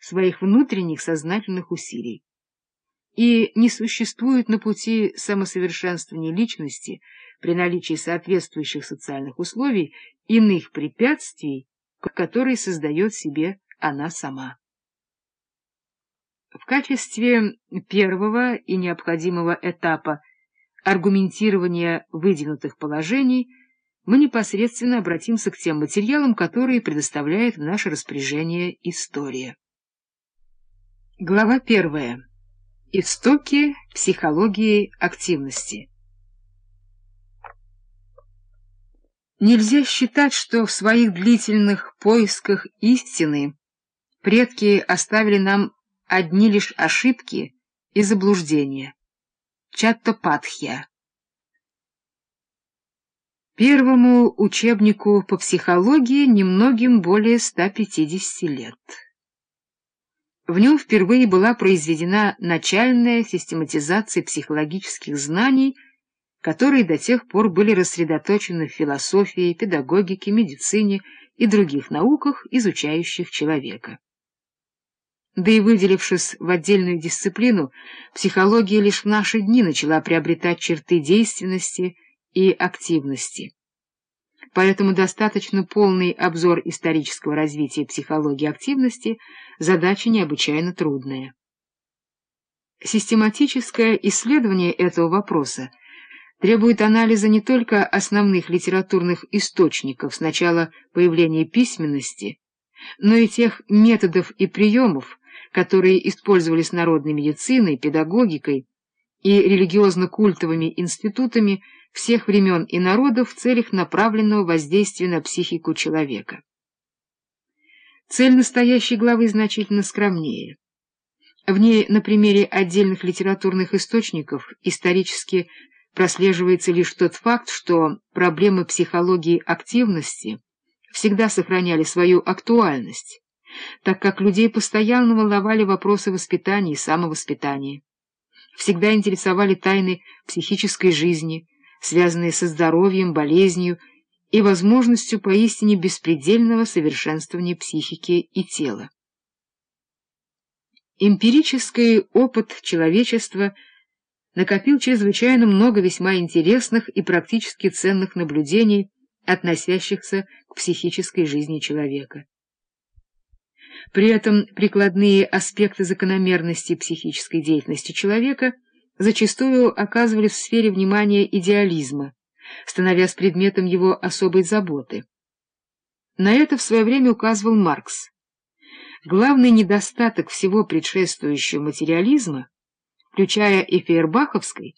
своих внутренних сознательных усилий. И не существует на пути самосовершенствования личности при наличии соответствующих социальных условий иных препятствий, которые создает себе она сама. В качестве первого и необходимого этапа аргументирования выдвинутых положений мы непосредственно обратимся к тем материалам, которые предоставляет в наше распоряжение история. Глава первая. Истоки психологии активности. Нельзя считать, что в своих длительных поисках истины предки оставили нам одни лишь ошибки и заблуждения. Чаттопатхья. Первому учебнику по психологии немногим более 150 лет. В нем впервые была произведена начальная систематизация психологических знаний, которые до тех пор были рассредоточены в философии, педагогике, медицине и других науках, изучающих человека. Да и выделившись в отдельную дисциплину, психология лишь в наши дни начала приобретать черты действенности и активности. Поэтому достаточно полный обзор исторического развития психологии активности – задача необычайно трудная. Систематическое исследование этого вопроса требует анализа не только основных литературных источников с начала появления письменности, но и тех методов и приемов, которые использовались народной медициной, педагогикой и религиозно-культовыми институтами всех времен и народов в целях направленного воздействия на психику человека. Цель настоящей главы значительно скромнее. В ней на примере отдельных литературных источников исторически прослеживается лишь тот факт, что проблемы психологии активности всегда сохраняли свою актуальность, так как людей постоянно волновали вопросы воспитания и самовоспитания. Всегда интересовали тайны психической жизни, связанные со здоровьем, болезнью и возможностью поистине беспредельного совершенствования психики и тела. Эмпирический опыт человечества накопил чрезвычайно много весьма интересных и практически ценных наблюдений, относящихся к психической жизни человека. При этом прикладные аспекты закономерности психической деятельности человека зачастую оказывались в сфере внимания идеализма, становясь предметом его особой заботы. На это в свое время указывал Маркс. Главный недостаток всего предшествующего материализма, включая и Фейербаховской,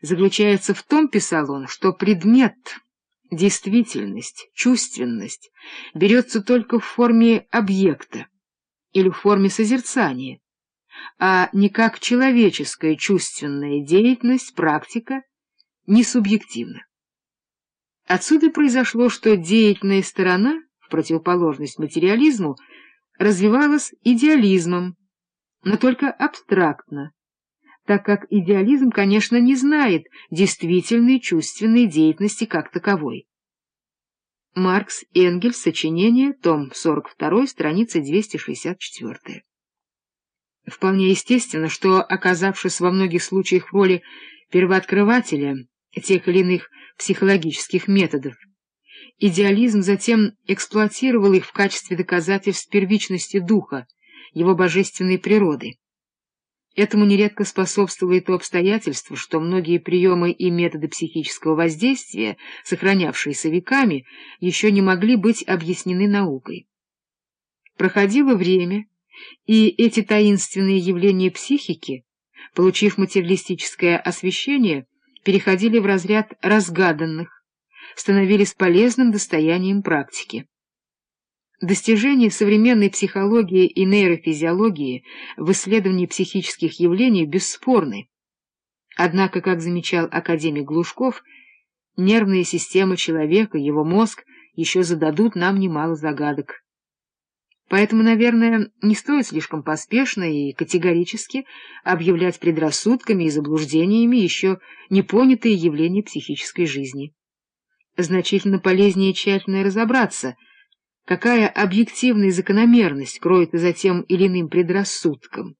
заключается в том, писал он, что предмет, действительность, чувственность берется только в форме объекта, или в форме созерцания, а не как человеческая чувственная деятельность, практика, не субъективна. Отсюда произошло, что деятельная сторона, в противоположность материализму, развивалась идеализмом, но только абстрактно, так как идеализм, конечно, не знает действительной чувственной деятельности как таковой. Маркс Энгельс, сочинение, том 42, страница 264. Вполне естественно, что, оказавшись во многих случаях в роли первооткрывателя тех или иных психологических методов, идеализм затем эксплуатировал их в качестве доказательств первичности духа, его божественной природы. Этому нередко способствовало и то обстоятельство, что многие приемы и методы психического воздействия, сохранявшиеся веками, еще не могли быть объяснены наукой. Проходило время, и эти таинственные явления психики, получив материалистическое освещение, переходили в разряд разгаданных, становились полезным достоянием практики. Достижения современной психологии и нейрофизиологии в исследовании психических явлений бесспорны. Однако, как замечал академик Глушков, нервная система человека, его мозг еще зададут нам немало загадок. Поэтому, наверное, не стоит слишком поспешно и категорически объявлять предрассудками и заблуждениями еще непонятые явления психической жизни. Значительно полезнее тщательно разобраться — какая объективная закономерность кроется за тем или иным предрассудком.